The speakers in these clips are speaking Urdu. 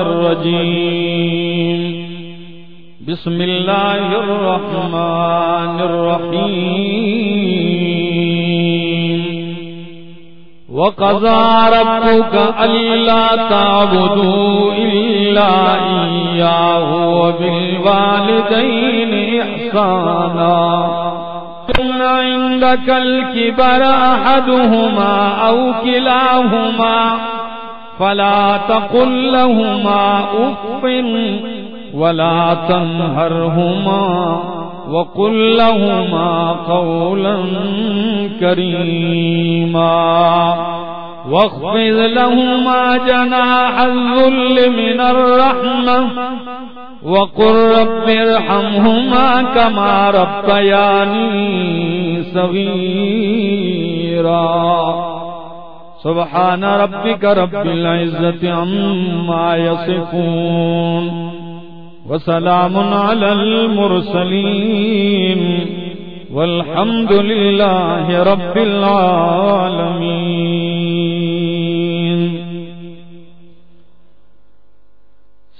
الرجيم. بسم الله الرحمن الرحيم. وقضى ربك ألا تعبدوا إلا إياه وبالوالدين إحسانا. عندك الكبر أحدهما أو كلاهما؟ فلا تقل لهما أف ولا تنهرهما وقل لهما قولا كريما واخفض لهما جناح الذل من الرحمة وقل رب ارحمهما كما ربياني صغيرا سبحان ربك رب العزة عما يصفون وسلام على المرسلين والحمد لله رب العالمين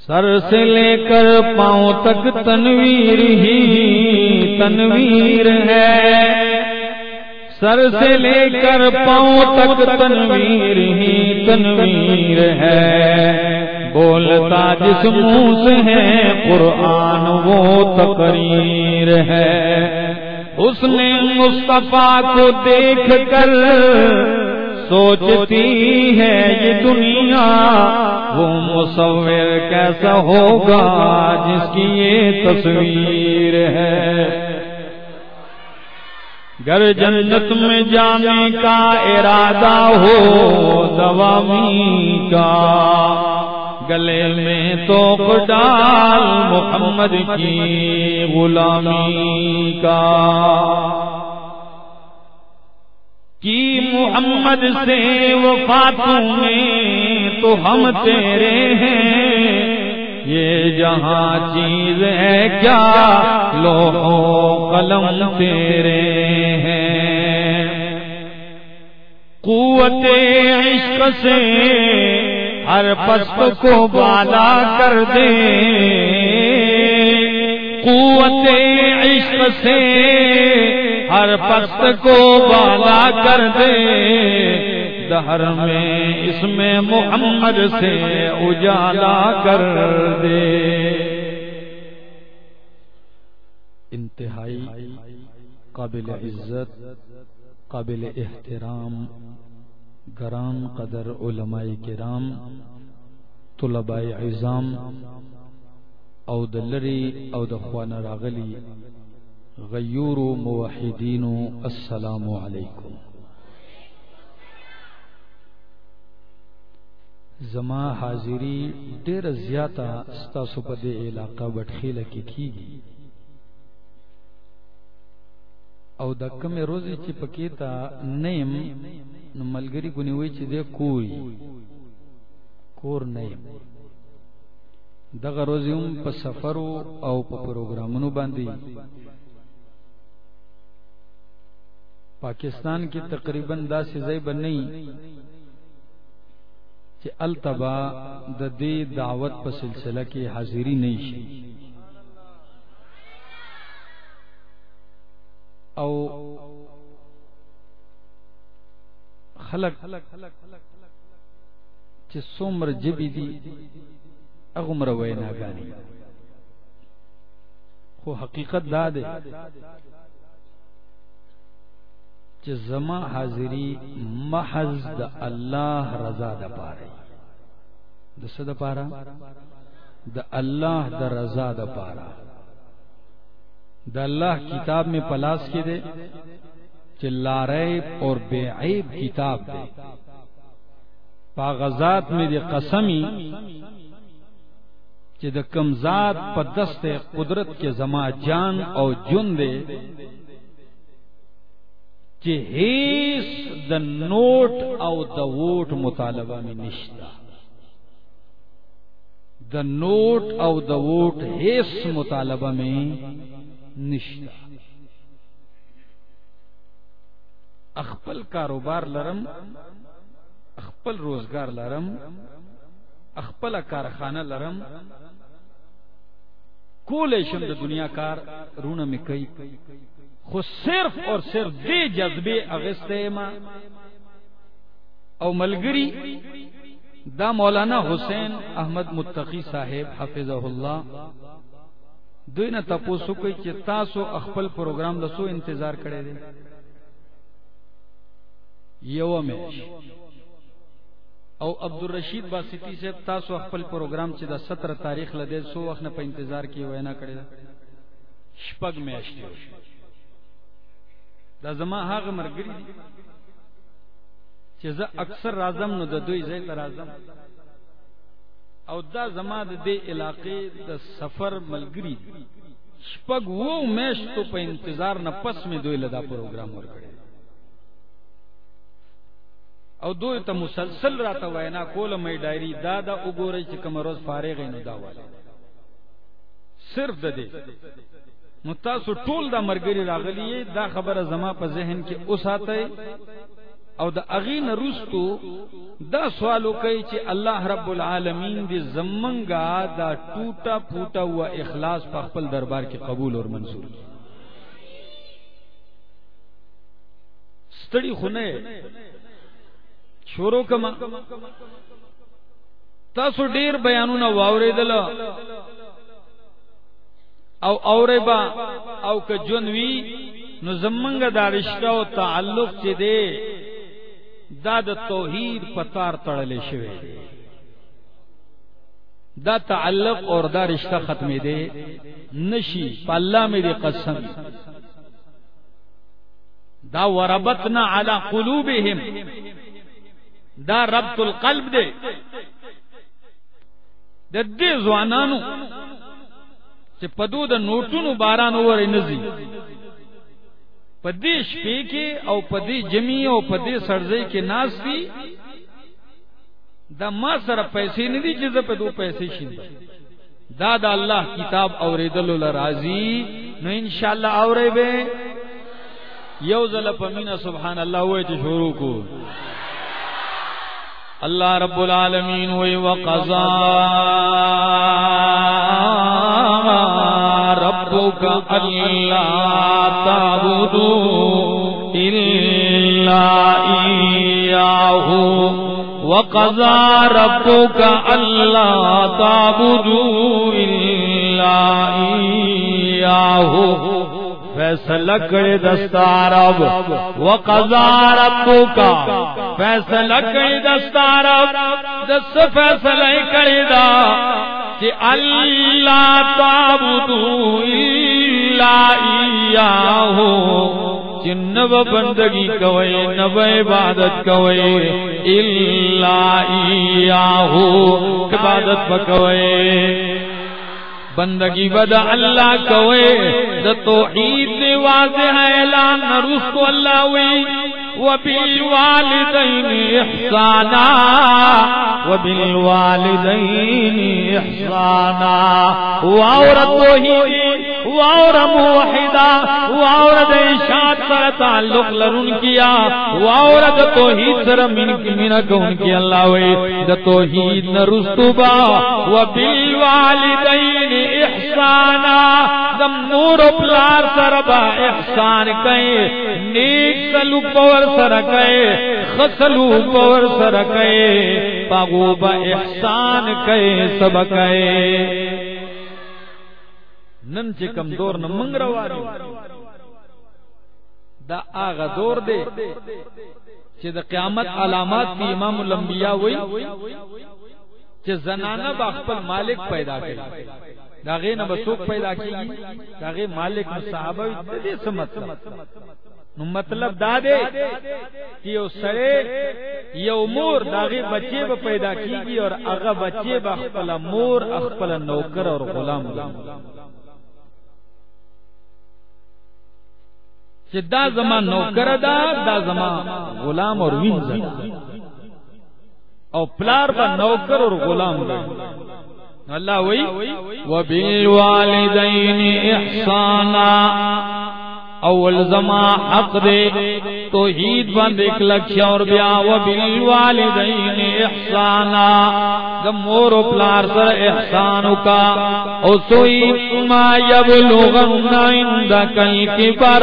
سر سے لے کر پاؤں تک تنویر ہی تنویر ہے سر سے لے کر پاؤں تک تنویر ہی تنویر ہے۔ بولتا جس منہ سے ہے قرآن وہ تقریر ہے۔ اس نے مصطفیٰ کو دیکھ کر سوچتی ہے یہ دنیا وہ مصور کیسا ہوگا جس کی یہ تصویر ہے۔ گر جنت میں جانے کا ارادہ ہو، دوامی کا۔ گلے میں تو ڈال محمد کی غلامی کا۔ کی محمد سے وفاتوں میں تو ہم تیرے ہیں یہ جہاں چیز ہے کیا؟ لو قلم تیرے ہیں۔ قوت عشق سے ہر پست کو بالا کر دے۔ قوت عشق سے ہر پست کو بالا کر دے۔ دہر میں اس میں محمد سے اجالا کر دے۔ انتہائی قابل عزت، قابل احترام، گران قدر علماء کرام، طلباء عظام، او دلری او دخوان راغلی غیور موحدین، السلام علیکم۔ زما حاضری ډیر زیاته ستاسو په دې علاقہ وټخیله کې کیږي. او د کوم روزي چې پکې تا نیم نو ملګری ګونی وای چې دې کوی. کور نیم دغه روزي هم په سفرو او په پروګرامونو باندې. پاکستان کې تقریباً داسې ځای بنئ چې التبا د دې دعوت په سلسله کې حاضری نه شي او خلق چې څومره جبي دي هغه مر ویناګانی خو حقیقت دا ده چې زما حاضری محض د الله رضا ده پاره د څه ده پاره؟ د الله د رضا ده پاره. د الله کتاب میں پلاس کې ده چې لاریب اور بے عیب کتاب ده پاغزات میں دی قسمی چې د کمزاد په دست قدرت کې زما جان او جون ده چې هیڅ د نوٹ او د ووټ مطالبه می نشتا۔ د نوٹ او د ووټ هیڅ مطالبه می نشتا۔ خپل کاروبار لرم خپل روزگار لرم، اخپل کارخانه لرم کول شم د دنیا کار رونه می کوي خو صرف اور صرف دې جذبه اغسته ما. او ملګری دا مولانا حسین احمد متقی صاحب حفظه الله، دوی نه تاسو کوي چې تاسو خپل پروګرام د سو انتظار کړی دی. یو میش او عبدالرشید باسطی صاحب، تاسو خپل پروګرام چې د 17 تاریخ لدې سو وخت نه په انتظار کې وینا کړی دا شپږ میاشتې دا زما هغه مرګري دي. چې زه اکثر راځم، نو د دوی ځای ته راځم. او دا زما د دې علاقې د سفر ملګری شپږ وو میاشتو په انتظار نه پس می دوی لدا پروګرام ورکړي او دوی ته مسلسل راته وینا کوله مې ډایری دا دا وګورئ چې کوم روز فارغ نه دا واله صرف د دې. نو تاسو ټول دا مرګري راغلی دا خبره زما په ذهن کې اوساته. او د اغین رستو دا سوالو کوي چې الله رب العالمین دې زمنګا دا ټوټا پھوٹا ہوا اخلاص په خپل دربار کې قبول اور منظور ستړي خونه شروع کما. تاسو ډیر بیانونه واورېدل او اورېبا او که جنوي نو زمنګ دا رشتہ او تعلق چې دی، دا د توحید پتار تړلې شوی دا تعلق اور دا رشتہ ختمې دی نشي پالا مې دی قسم. دا وربتنا علی قلوبهم. دا ربط القلب دے د دې ځوانانو چې پدو د نوټونو باران وره نزي پدې شپې کې او پدې جمی او پدې سرځي کې ناس دي دا ما سره پیسې نه دي چې زه په دوه پیسې شین دا د الله کتاب اوریدلو لرازي نو ان شاء الله اورې به یو ځل په مینا سبحان الله وای چې شروع کو. اللہ رب العالمین وی وقضا. ربک اللہ تعبدو الا ایاہ وقضا ربک اللہ تعبدو الا ایاہ فیصلہ کرے دستارب وقضا ربکا فیصلہ کرے دستارب دس فیصلہ کرے دا. کہ اللہ تابدو اللہ ایاہو چنب بندگی کوئے نب عبادت کوئے اللہ ایاہو، عبادت پکوئے بندگی بدا اللہ کوئے، دا توحید واضح اعلان نرس کو اللہ ہوئی۔ وبالوالدین احسانا وبالوالدین احسانا واور توحید واور موحدا واور د اشاعت سره تعلق لرون کیا واور د توحید سره من کی مینا کون کی اللہ وی د توحید نرستوبا وبالوالدین احسانا دم نور پلار سره با احسان کئ نیک سلوک پور سره کئ خسلو پور سره کئ پاغو با احسان کئ سب کئ نن چې کم دور نه منګ روانو دا آغا دور دے چې د قیامت علامات دی امام الانبیاء وای چې زنانه با خپل مالک پیدا کړي دا غې نه بسوک پیدا کیږي دا غې مالک صحابه دې څه مطلب نو مطلب دا دے کہ یو سڑے، یو مور داغی بچے با پیدا کیگی اور اغا بچے با اخپل مور اخپل نوکر اور غلام غلام چې دا زما نوکر دا دا زما غلام اور وین او پلار با نوکر اور غلام دا اللہ وی وبالوالدین احسانا۔ اول زما حق دے، توحید بند ایک لکشا اور بیا و بالوالدین احسانا۔ دا و پلار سر احسانو کا۔ او سوئی ما یبلغن عندك الكبر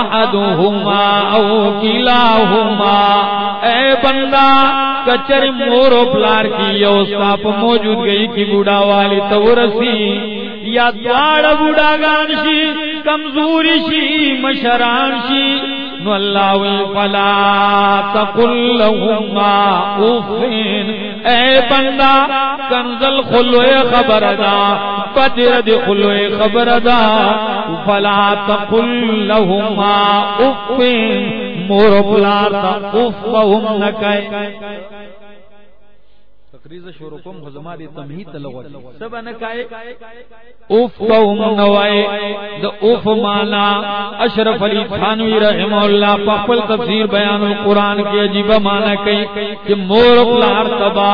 احدهما او کلاهما اے بندہ، کچر مور و پلار کی یو ساپ موجود گئی کی بوڑا والی تورسی یا دوار بوڑا گانشی کمزوری شی، مشران شی. نو اللہ وی فلا تقل لهما اوفین. اے بندہ، کنزل خلوے خبر دا پتر دی خلوے خبر دا فلا تقل لهما اوفین. مور پلار تا اوف وهم نکے تقریز شروع کوم خزما دی تمهید تلغت سب نکائے اوف قوم نوائے دا اوف مانا اشرف علی تھانوی رحمہ اللہ پاپل تفسیر بیان القرآن کی عجیب مانا کئی کہ مور پلار تبا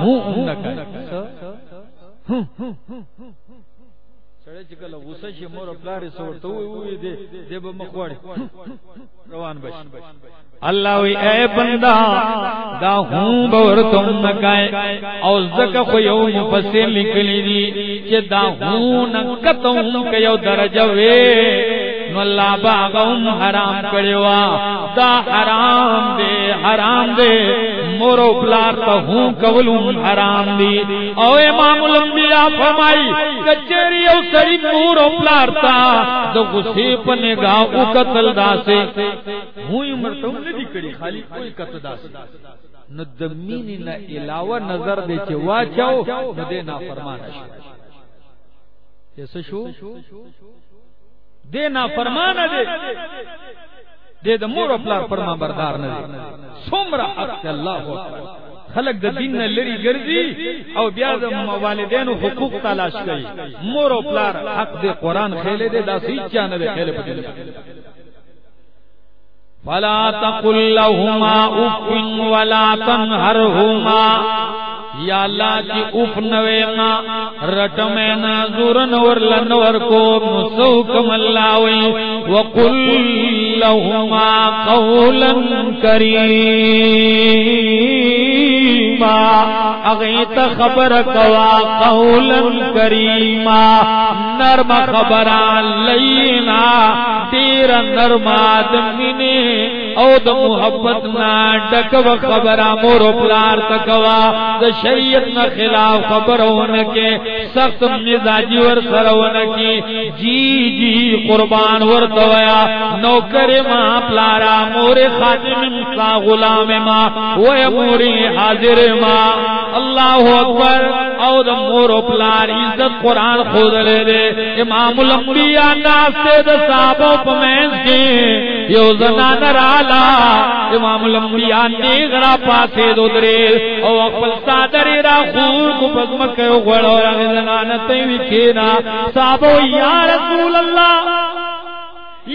ہوں نکائے سړی چې کله غوسه شي مور پلار یې سورته وي وي دې به مخوړي روان بشي. اللہ وی اے بندہ، دا ہوں بور تم نہ نکائے او زکا خو یو مفسر لکلی دی، چے دا ہوں نکتوں کہ یو درجہ وے۔ نو اللہ باغم حرام کڑیوا دا حرام دے حرام دے۔ مورو پلار تا ہوں کولم حرام دی۔ او امام الانبیاء فرمائی کچری او سری مورو پلار تا۔ دو غصے پنے گا او قتل دا سے۔ ہوں عمر تو ندی کړي خالی کوئی کته داس. نو د مینې نه علاوه نظر دی چې واچاو نو دې نافرمان شي ایسه شو؟ دے نا فرمان دے. دے دا مور پلار فرما بردار نہ دے سمرا حق اللہ اکبر خلق د دین نه لري ګرځي او بیا د والدینو حقوق تلاش کوي مور او پلار حق د قران خېله دے، دا سې چا نه دے خېله پدې فلا تقل لهما اف ولا تنهرهما. یا اللہ کی اف نوے ما رٹ میں نازور نور لنور کو مسوکم اللہ وی وقل لهما قولا کریم. کریما اغیت خبر کوا قولا کریما نرم خبران لینا تیرا نرم آدمینی او د محبت نا ڈک و خبر مور پلار تکوا. د شریعت نا خلاف خبرون کے سخت مزاجی ور سرون کی جی جی قربان ور تویا نوکر ما پلارا، مور خادم مسا غلام ما. و مور حاضر ما. اللہ اکبر. او د مور پلار عزت قران خود لے دے. امام الانبیاء ناس سے صحابہ پمنس کے. یو زنان والا امام الانبیاء نیغرا پاسے دو درے، او اقبل سادر را خون کو پزمک غڑو را زنان تیوی کھینا صحابو یا رسول اللہ،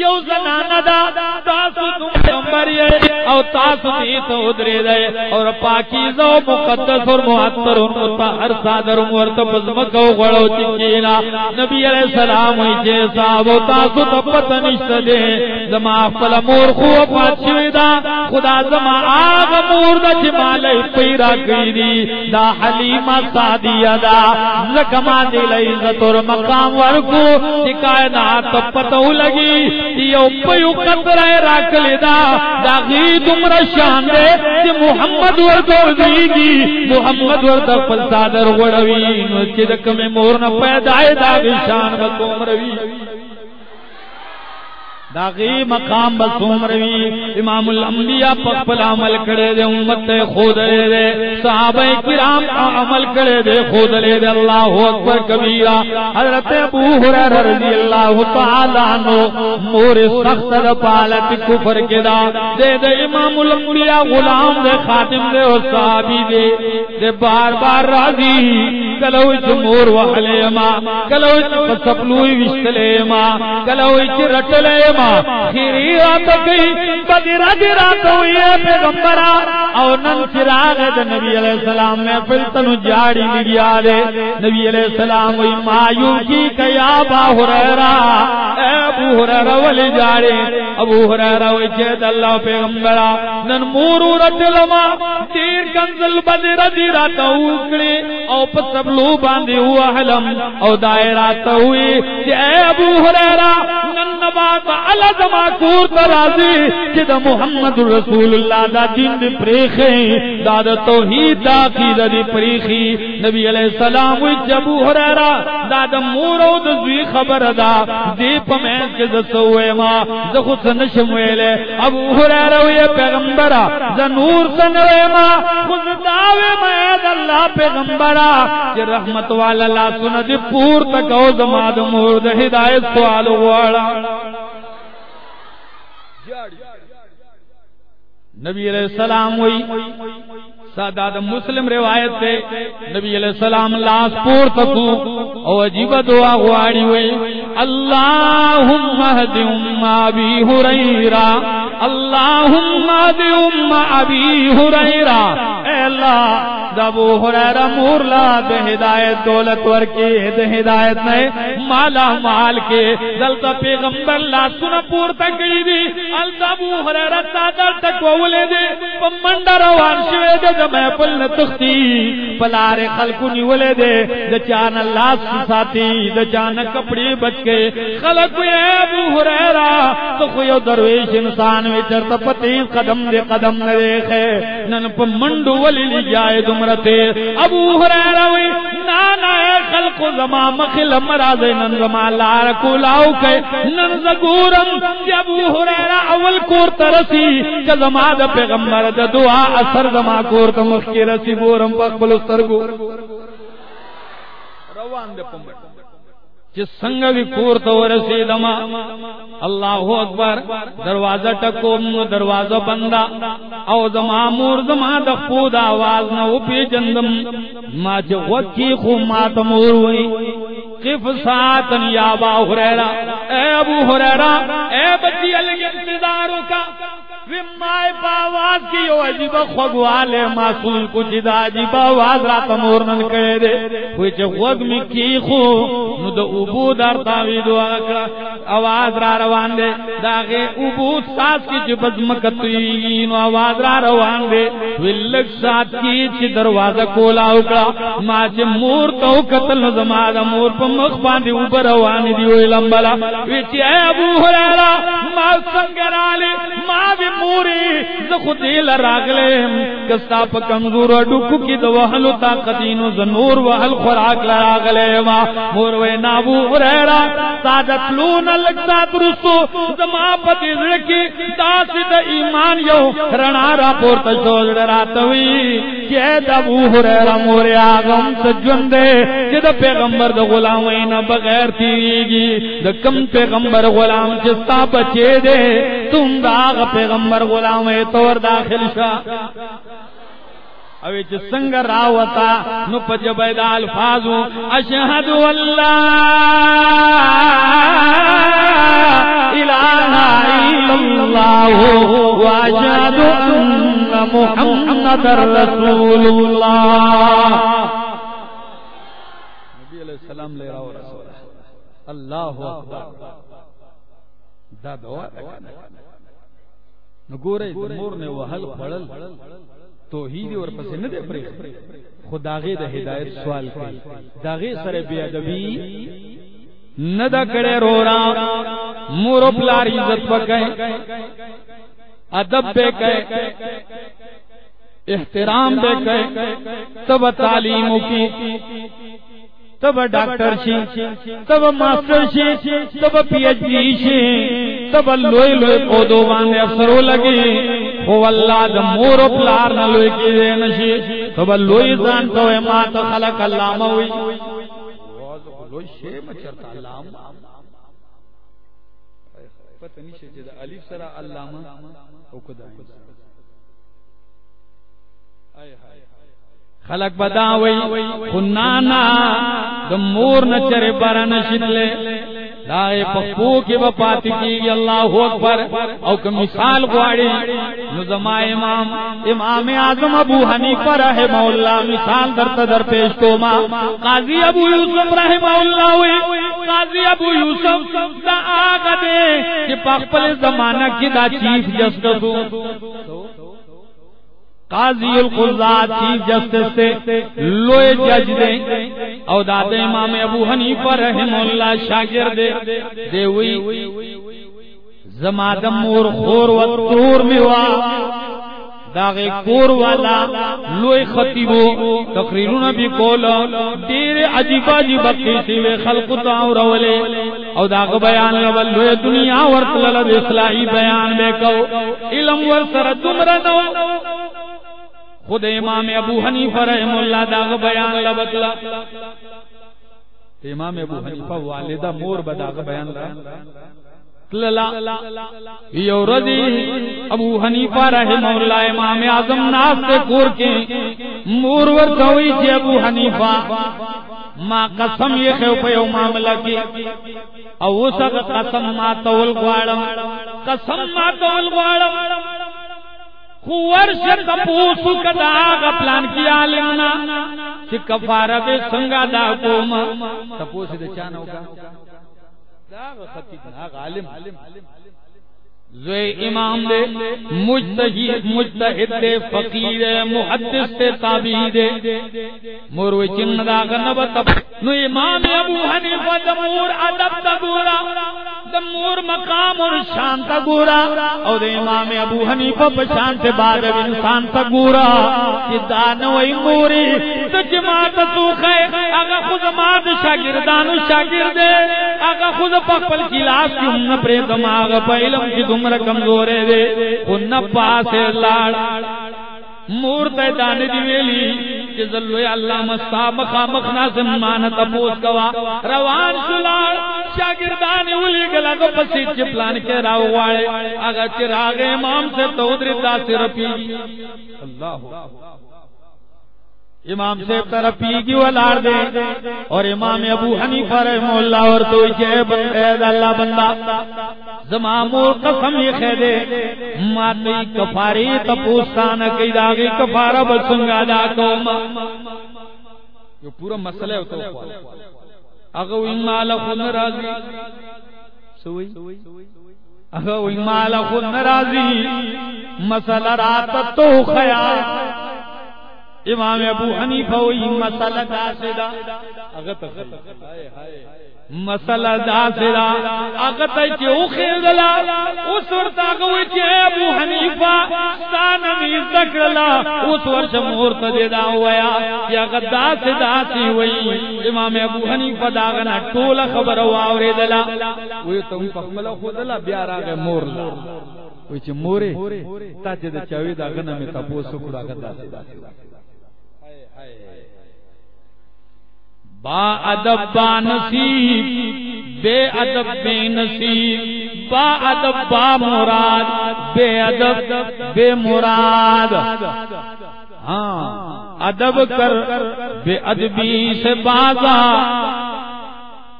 یو زنان دا تاسو تم پیغمبر یې او تاسو دې ته ودرې ده او پاکیزه او مقدس او معطر او مطهر صادر ورته پزمکو غړو چکینا نبی علیہ السلام وی چې صاحب تاسو ته پته نشته ده زما خپل مور خو پات دا خدا زما هغه مور د چې مالې پیرا کړی دي. دا حلیمه سادیه دا زکما دې لې عزت مقام ورکو چې کائنات پته ولګي یو پیو قدر راکلی دا دا غیر غی دمرا شان دے چی محمد ورکو دیگی محمد ورد پل صادر غڑوی نو چی دکم مورنا پیدای دا غی شان بکوم روی۔ داغی مقام بسوم روی. امام الانبیاء پخپل عمل کرے دے، امت خود لے دے. صحابہ کرام عمل کرے دے، خود لے دے. اللہ اکبر کبیرہ. حضرت ابو حریر رضی اللہ تعالی عنہ مور سخت دا پالت کفر کے دا. دے دے امام الانبیاء غلام دے، خاتم دے اور صحابی دے. دے بار بار راضی. کلوچ مور وحلے ما کلوچ سپلوی وشتلے ما کلوچ رٹلے ما خیری رات گئی بدی راج رات ہوئی ہے پیغمبرا او نن چراغ د نبی علیہ السلام میں فلتن جاڑی لگیا دے نبی علیہ السلام وی مایو کی کیا با حریرہ اے ابو حریرہ ولی جاڑے۔ ابو حریرہ وی چید اللہ پیغمبرہ نن مورو رجلما تیر کنزل بدر دی راتا اوکڑی او پتبلو باندی ہوا حلم او دائراتا ہوئی اے۔ ابو حریرہ نن نبات علا زما کور ترازی چید محمد رسول اللہ دا دین دی پریخیں دا دا توحید دا کی دا دی پریخی نبی علیہ السلام وی جبو حریرہ، دا دا مورو دا زوی خبر دا دی پا میں کز سوئے ما زخو سنشم ویلے۔ ابو حریرہ وی پیغمبرہ، دا نور سنوے ما۔ خود داوے میں دا اللہ پیغمبرہ۔ جی رحمت والا لا سن دی پور تک او زما دا مور دا ہدایت سوال وارا نبی علیہ السلام ہوئی۔ سادات مسلم روایت سے نبی علیہ السلام لاس پور تکو۔ او عجیب دعا غواری ہوئی۔ اللہم اہد ام ابی حریرہ اللہم اہد ام ابی حریرہ اے اللہ دبو حریرہ مور لا دے ہدایت، دولت ورکی دے ہدایت نے مالا مال کے دلتا پیغمبر لا سنا پور تکڑی دی الدبو حریرہ تادر تکوولے دے پمنڈا روان شوے دے د محفل تختی، پلار خلق نیولې دے د چان الله ساتي د چان کپڑے بچ کے، خلق اے ابو ہریرہ، تو خو درویش انسان وی چرته پتی قدم دے قدم نه دیکھے نن په منډو ولې جائے دمرته ابو ہریرہ وی، نا نا خلق زما مخل مراد نن زما لار کو لاو کے۔ نن زګورم ابو ہریرہ اول کور ترسی کہ زما د پیغمبر د دعا اثر زما کور ته مخکې رسی، بورم په خپل سترګو روان دې پمبټ چی سنگ وی کور تا اللہ اکبر، دروازہ ٹکوم دروازہ بندہ. او زما مور، زما د خود آواز جندم ما چی وکی خو ما قف ساتن یا ابا ہریرہ اے ابو ہریرہ اے بچی الگ انتظاروں کا. مائے باواز کی یو عجیب خوگوالے معصول کو جدا عجیب آواز رات مورنن کرے دے۔ کوئی چے خوگ میں کی خو؟ نو دا عبود ارتاوی دعا کرا آواز را روان دے۔ دا غی عبود ساس کی چے بزمکتوی نو آواز را روان دے۔ ویلک سات کی چے دروازہ کولا اکڑا۔ ما چے مور تو قتل زما دا مور پا مخ باندے اوپر روان دی وی لمبلا۔ وی چے اے ابو حلیلہ ما سنگرالی، ما بھی موری زخو دیل کستا پا کمزور ڈکو کی دو وحلو طاقتینو زنور وحل خوراک لراگلے ما موروے نابو غریرا سادت لون لگتا درستو زما پا دیزرکی داسی دا ایمان یو رنا را پورتا شوز راتوی چے دابو غریرا موری آغم سجوندے چے دا پیغمبر دا غلامین بغیر تیگی دا کم پیغمبر غلام چستا بچے دے تم دا آغا پیغمبر پیغمبر غلام طور داخل شا. اوی چ سنگ راوتا نو پج بيد الفاظ اشهد والله اله الا الله واشهد ان محمد رسول الله نبی علیہ السلام لے رہا رسول اللہ. اکبر. دا دعا نګورې مور نه وهل خړل توحید اور پس نه دې پرې خداغه د هدایت سوال کوي. داغه سره بی ادبی نه دا کړه رورا مور پلار عزت وکای ادب به کای احترام به کای تب تعلیم کی تب ڈاکٹر شی تب ماسٹر شی تب پی ایچ ڈی شی تب لوئی لوئی پودو باندې افسرو لگی هو الله د مور او پلار نه لوئی کی دې نشي تب لوئی ځان ته ما ته خلق علامه وي لوئی شی مچرتا علامه پته نشي چې د الف سره علامه او کدا خلق بداوی خنانا د مور نچره باران شتله دائے پخپو کی بپاتی کی اللہ اکبر۔ او کہ مثال گواڑی۔ نظمہ امام امام اعظم ابو حنیفہ رحمہ اللہ، مثال در تدر پیش کو ما۔ قاضی ابو یوسف رحمہ اللہ ہوئی قاضی ابو یوسف دا آگا دے کہ پخپل زمانہ کی دا چیف جسٹس ہوں قاضی القضات چیف جسٹس سے، لوئے جج دے، او داد امام ابو حنیفہ رحم اللہ شاگرد دے دے ہوئی زمادم مور خور و تور میوا داغے کور والا، لوئے خطیبو تقریرون بھی کولا دیر عجیب عجیب قیسی وے خلق تاو رولے، او داغ بیان لبل لوئے دنیا ورطلل اصلاحی بیان بے کو، علم ورسر دمرنو خود امام ابو حنیفہ رحم اللہ داغ بیان لبتلا امام ابو حنیفہ والدہ مور بداغ بیان للا. یو رضی ابو حنیفہ رحم اللہ امام اعظم ناس سے کور کے مور ور کوئی جی ابو حنیفہ. ما قسم یہ خو په یو معاملہ کې او وسغه قسم ما تول غواړم قسم ما تول گوارم غواړم سے تپوسو کدا آغا پلان کی عالمنا چی کفارہ بے سنگا دا کوما تپوسی دا چانا ہوگا۔ دا آغا خطیب آغا عالم۔ زوی امام دے مجتہد مجتہد دے، فقیر محدث دے تابعی دے۔ مروی چن دا غنب تب۔ نو امام ابو حنیفہ دمور ادب دا گورا دمور مقام اور شان تا گورا۔ او دے امام ابو حنیفہ بشان سے بعد انسان تا گورا۔ کہ دانوئی موری تو جماعت سوخے اگا خود ماد شاگردانو شاگردے، اگا خود پکپل خلاف کی ہم نپرے دماغ پا علم کی دم عمر کمزورے دے خون پاس لار مور تے دانے دی ویلی کہ زلوے اللہ مستا مخا مخنا زمان تپوس کوا روان شلار شاگردان اولی گلا کو پسی چپلان کے راو والے اگر چراغ امام سے تو ادری دا پی اللہ امام سے طرف پی کی ولار دے اور امام ابو حنیفہ رحمہ اللہ اور تو جے بندے اللہ بندہ زمامور قسم یہ خے دے ماتی کفاری تپوستان کی داغی کفارہ بسنگا دا کوما یہ پورا مسئلہ ہے تو اگو امال خون راضی سوئی؟ اگو امال خون راضی مسئلہ رات تو خیال۔ امام ابو حنیفہ وہی مسئلہ دا سدا مسئلہ دا سدا اگت چ او خیدلا اس ورت اگوی چ ابو حنیفہ سان می ذکرلا اس ورش مورت دے دا ہویا یا۔ غدا سدا سی وئی امام ابو حنیفہ دا غنا ټول خبر او اوریدلا وی په خپل خودلا بیا راغه مور وی چې مورې تا چې د چاوي دا غنه می تاسو کړه غدا سدا با ادب با نصیب، بے ادب بے نصیب، با ادب با مراد، بے ادب بے مراد۔ ہاں ادب کر، بے ادبی سے بازا۔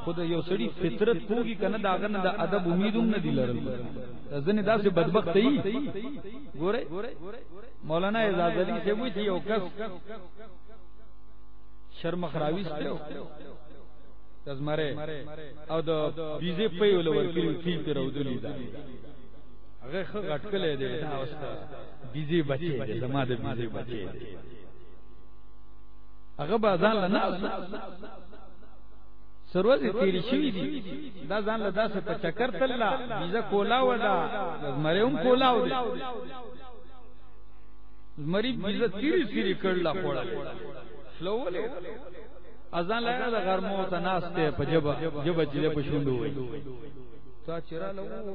خود یو سړی فطرت کوږي کنه دا غنه د ادب امیدوم نه دی لرل ځنه دا سه بدبخت ای ګوره مولانا اعزاز علی سے وی یو کس۔ شرم خراوی ستو تزمره او د بیزه په یو لور کې فی پر ودلی دا. هغه خ غټکلې دی دا واسطه بیزه بچي زما د بیزه بچي هغه بازان نه سروازی تیری شوی دی دا ځان له داسه په چکر تللا بیزه کولا ودا زمره هم کولا ودا زمری بیزه تیری تیری کړلا خوړل شلول ازان لگا دا غرمو تا ناس تے پا جبا. جبا چلے پا شندو ہوئی تا چرا لگو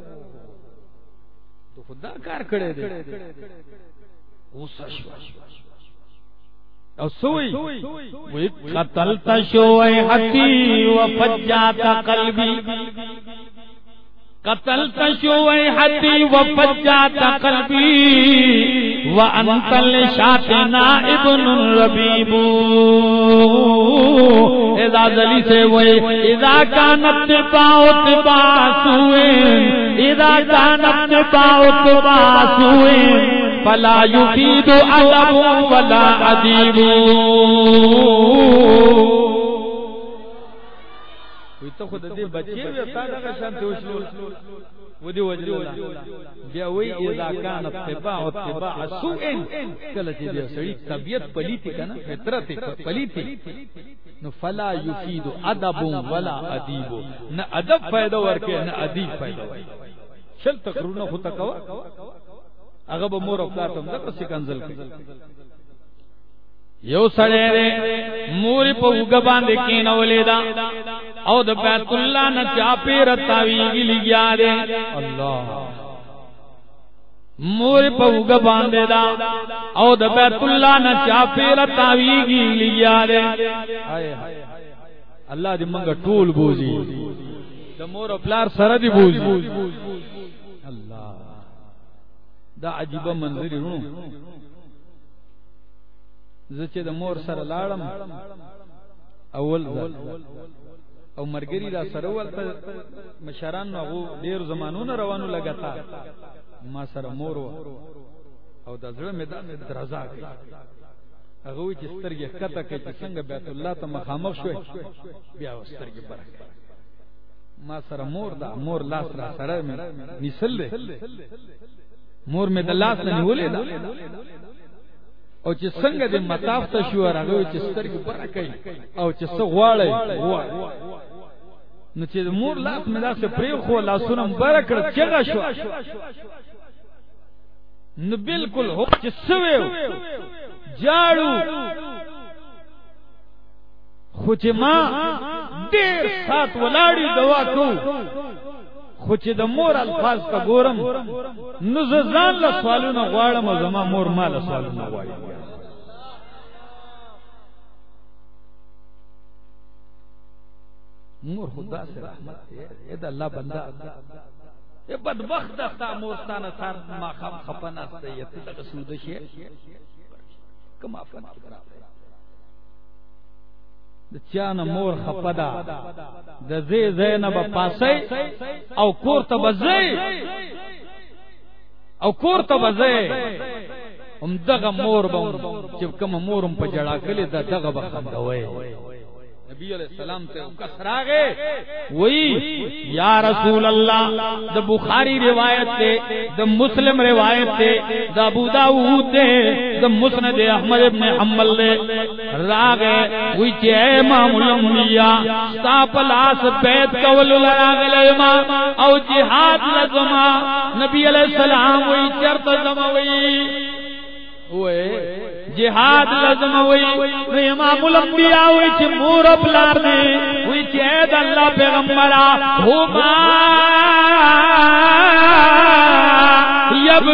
تو خدا کار کڑے دے. غصہ شوا او سوئی. وی قتلت شوئی حتی و فجاتا قلبی. قتلت شوئی حتی و فجاتا قلبی. و انت لشات نائب ربیبو اے سے وہی اذا کانت تباع تباع سوئن اذا کانت تباع تباع سوئن فلا يفيد ادب ولا ادیب وی ته خود دې بچي وي تا دغه شان ته وشلو و دې وجلو بیا وی اذا کان اتباع اتباع سوء، کله چې دې سړی طبيعت پلیتی کنه؟ فطرت پلیتی نو فلا یفید ادب ولا ادیب. نہ ادب فائدہ ورکه نہ ادیب فائدہ ورکه شل تقرونه خو تکوا هغه به مور او پلار ته دغه سکنزل کوي. یو سړی دی مور په وګ باندې کینولې دا۔ او د بیت الله نه چا پیر تاویږي لګیا دی الله مور په وګ باندې دا۔ او د بیت الله نه چا پیر تاویږي لګیا دی هاي الله دې منګه ټول بوزي د مور او پلار سره دې بوزي الله دا عجیب منظر ورونو زچې د مور سره لاړم، اول ځل او مرګری را سره ولته مشران نو ډیر زمانونو روانو لګتا ما سره مور و او د زړه مې د درزا کوي هغه چې سترګې کته کوي چې څنګه بیت الله ته مخامخ شوي بیا سترګې برکه ما سره مور دا مور لاس را سره مې نسل مور مې د لاس نه نیولې دا او چې څنګه د مطاف ته شو راغو چې سترګې برکې او چې څه غواړي نو چې مور لاس مې داسې پرې خو لاسونه برکړ چغه شو نو بالکل هو چې سوي جاړو. خو چې ما ډېر سات ولاړی، دوا کو خو چې د مور الفاظ ته ګورم، نو زه ځان له سوالونو غواړم او زما مور ما له سوالونو غواړي. مور خدا سے رحمت ہے اے اللہ بندہ اے بدبخت تا مور ستانه سر ما خم خپنا است یت د سود شي کما فن کرا د چانه مور خپدا د زی زینب پاسي او کور ته بزی او کور ته بزی هم دغه مور بم، چې کوم مورم په جړه کلی د دغه بخندوي نبی علیہ السلام تے کسراغے وہی یا رسول اللہ دا بخاری روایت تے دا مسلم روایت تے دا ابو داؤد تے دا مسند احمد ابن حنبل دے راغے وہی چے امام الانبیاء ستا پلاس بیت کول لراغے ما او جہاد لزما نبی علیہ السلام وہی چرت زما وہی۔ ہوئے جہاد لازم ہوئی نو امام الانبیاء ہوئی چھ مور اپلار نے ہوئی چھ اید اللہ پیغمبرہ ہوما یب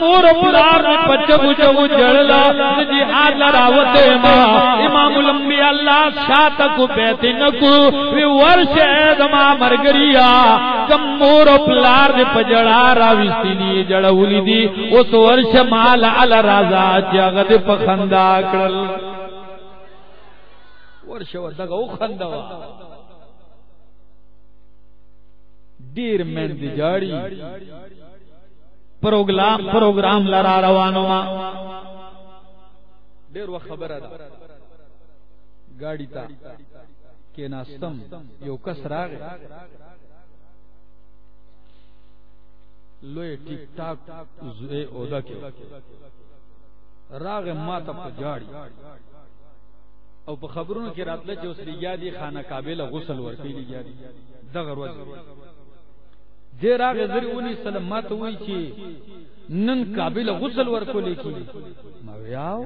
مور پلار نے پچو جو جڑلا جہاد لراوت ما امام الانبیاء اللہ شاہ کو بیتی نکو وی ورش دما مرگریا کم مور پلار دے پجڑا راوستی لی جڑولی دی، اس ورش مال علی رازا جاغد پخندا کرل ورش ودگا او خندوا دیر من جاڑی۔ پروگرام پروگرام لرا روانو ما ډیر وخت خبره ده گاڑی تا کې ناستم، یو کس راغی لوی ټیک ټاک زه اودا کې راغ ما ته په او په خبرونو کې راتله چې اوس لګیا خانه قابل غسل ورکې لګیا دي دغه ورځ. دې راغ زری ونی سلام ما ته چې نن قابل غسل ورکول کی ما ویاو،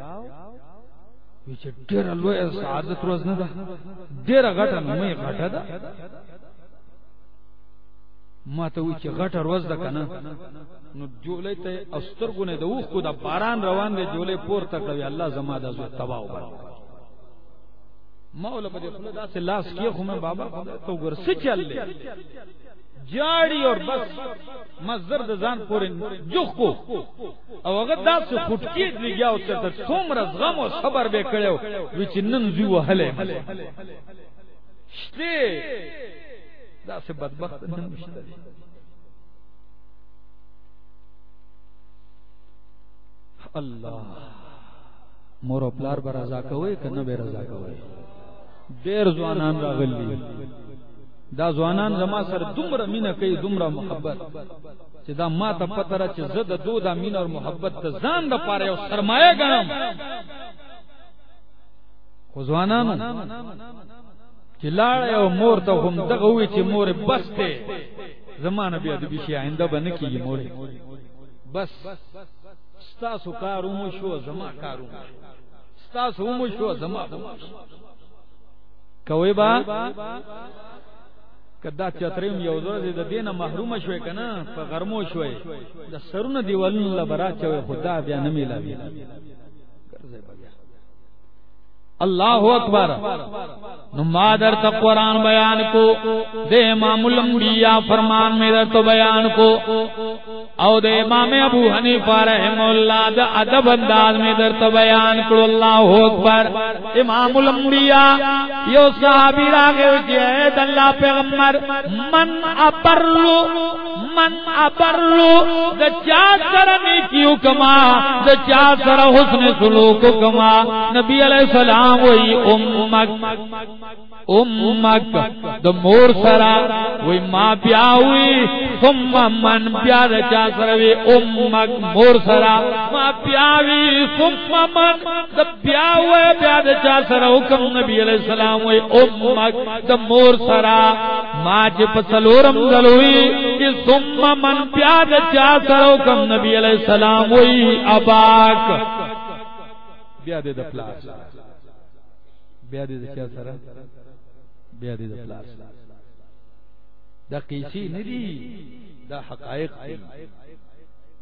وی چې ډېر لوی سعادت روز نه ده. ډېر غټه مې غټه ده. ما ته وی چې غټه روز ده کنه نو جولې ته استرګونه د وښ کو د باران روان دی جولې پور تک دی الله زما د زو تباہ وبا مولا په خپل داسې لاس کې خو مې بابا ته ګور څه جاڑی اور بس مزر د ځان پورې جوخ کو۔ او هغه داسې خټکی لګیا او ته څومره غم او صبر به کړو چې نن زی وهله شته داسې بدبخت نن نشته الله مور او پلار به رضا کوي کنه به رضا کوي ډیر ځوانان راغلي دا ځوانان زما سره دومره مینه کوي، دومره محبت. چې دا ما ته پته را چې زه د دو دا مینه او محبت ته ځان د پاره یو سرمایه ګڼم. خو ځوانانو، چې لاړ یو مور ته هم دغه وی چې مور بس ته زمانه بیا د بشي آینده باندې کیږي مور بس، ستاسو کارومو شو، زما کارومو ستاسو مو شو، زما کوي با؟ کدا چتریم یو ورځ د دینه محروم شوي کنه په غرمو شوي د سرونه دیوالونو لبرا چوي خدا بیا نه میلاوي الله اکبر. نمادر تا قرآن بیان کو، دے امام الانبیاء فرمان میں در تو بیان کو۔ او دے امام ابو حنیفہ رحم اللہ دا ادب انداز میں در تو بیان کو اللہ اکبر۔ امام الانبیاء یو صحابی راگے جید اللہ پیغمبر، من اپرلو من اپرلو دا چا سر نیکیو کما، دا چا سر حسن سلوکو کما۔ نبی علیہ السلام وی امک امک د مور سرا وی ما پیاوی ثم من بیا د چا سره وی امک مور سرا ما پیاوی ثم من د پیاوی بیا د چا سره حکم نبی علیہ السلام وی امک د مور سرا ما چې پسلورم دلوی چې ثم من بیا د چا سره حکم نبی علیہ السلام وی اباک۔ بیا د پلاس۔ بیا دې چا سره؟ بیا دې د پلاس دا قیسی ندی دا حقائق دی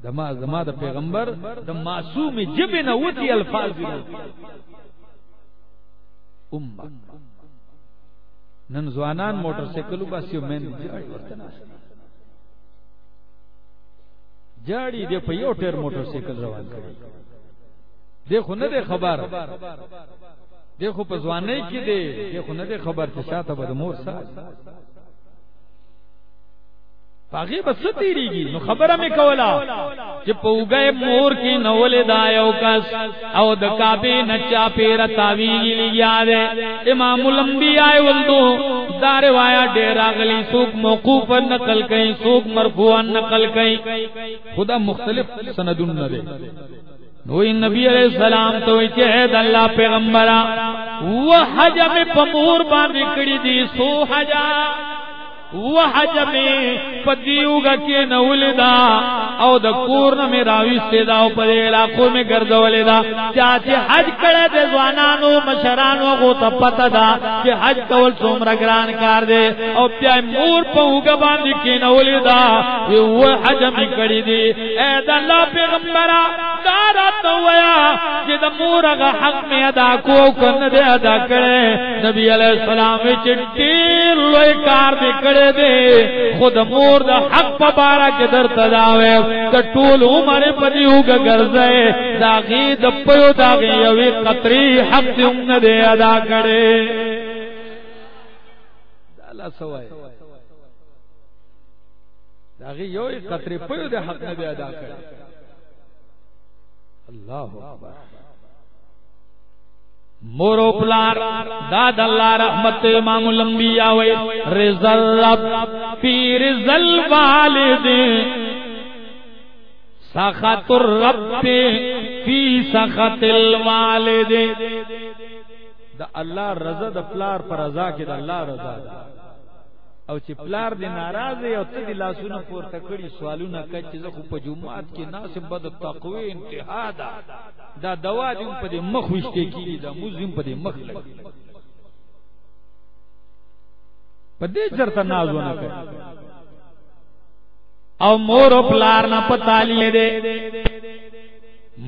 د زما د پیغمبر د معصوم جبه نه وتی الفاظ دي. امه. نن ځوانان موټر سایکلو باسي مین جاړي ورته ناس جاړي دې په یو ټیر موټر سایکل روان کړي. دیکھو نه دې خبر. دیکھو پزوانے کی دے دیکھو نہ دے خبر سے شاہ بد مور سا پاگی بس تیری گی نو خبر میں کولا کہ پو گئے مور کی نول دایو کس، او د کعبے نچا پیر تاوی لیا دے امام الانبیاء ولدو دار وایا ڈیرا گلی سوک موقوف نقل کئ سوک مرفوع نقل کئ خدا مختلف سندن نہ دے نوی نبی علیہ السلام تو چہد اللہ پیغمبرا وہ حج میں پمور باندھ کڑی دی سو حجا۔ وہ حج میں پدیو گا کے نولدا او د کور نہ میرا وستے دا او پر علاقوں میں گردولے دا۔ چاچے حج کڑے دے زوانانو، مشرانو کو تا پتہ دا کہ حج کول څومره ګران کار دے۔ او پیا مور پہو گا باندھ کے نولدا وہ حج میں دی۔ اے د اللہ پیغمبرا دارا تو ویا کہ د مور کا حق میں ادا کو کن دے ادا کرے، نبی علیہ السلام وچ ډیر لوی کار دے کرے دے، خود مور دا حق پا بارا کے در تداوے دا ٹول عمر پدی ہوگا گرزے دا غی دا دا غی یوی قطری حق دی ام دے ادا کرے۔ دا اللہ سوائے۔ دا غی یوی قطری پیو دے حق دے ادا کرے۔ اللہ اکبر۔ مورو پلار، داد اللہ رحمت امام الانبیاء وی رزل رب پی رزل والد۔ سخط الرب فی سخط الوالد۔ دا اللہ رضا، دا پلار پر رضا کی دا اللہ رضا دا۔ او چې پلار دی ناراض او ته دی لاسونه پورته کړی سوالونه کوي چې زه خو په جمعات کې ناسب بد تقوی انتها ده. دا دوا دې په دې مخ وشته کیږي، دا موزیم په دې مخ لګي. په دې چرته نازونه کوي او مور او پلار نه پتا لیدې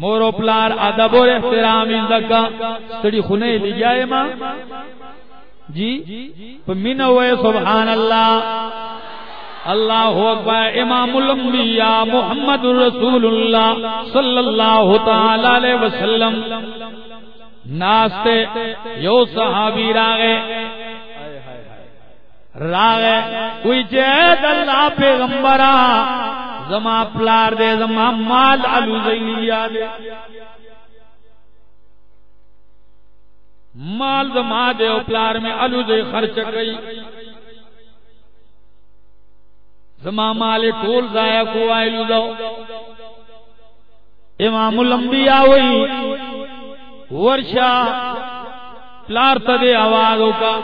مور او پلار ادب او احترام زکا سړي خونه لګیاي ما جی مینا سبحان اللہ۔ اللہ اکبر، امام الانبیاء محمد رسول اللہ صلی اللہ تعالی علیہ وسلم۔ ناستے یو صحابی راگے راگے کوئی جید اللہ پیغمبرہ۔ زما پلار دے، زما مال علو زیلیا دے مال زما دے او پلار میں الو دے خرچ کئی۔ زما مال ٹول ضائع کو آئلو دو۔ امام الانبیاء ہوئی ورشا، پلار تا دے آوازوں کا۔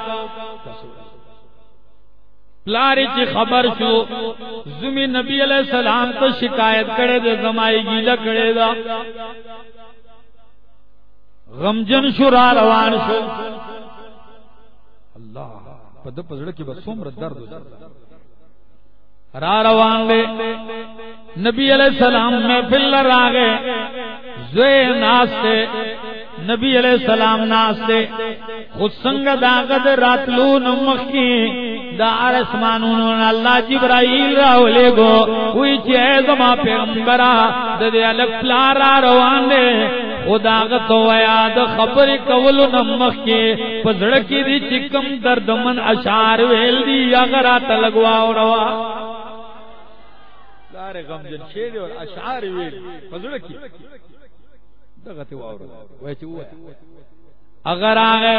پلاری چی خبر شو زمی نبی علیہ السلام تا شکایت کرے دے، زمائی گیلہ کرے دا۔ غمجن شو، را روان شو. اللہ، پد پزڑ کی بسوم عمر درد را روان دے نبی علیہ السلام میں پھر را گئے۔ زوے ناستے، نبی علیہ السلام ناستے، خود سنگ داغد راتلو نمخی دا ارسمانونو اللہ جبرائیل راو لے گو کوئی چیز ما پیغمبرا، دا دے الگ پلارا روان دے خدا غتو یاد خبر کولو نمخ کے پزڑکی دی چکم درد من اشار ویل دی اگر آتا لگواو روا۔ لارے غم جن شیر اور اشعار ویل پزڑکی دغتی واو روا ویچی ہوا اگر آگے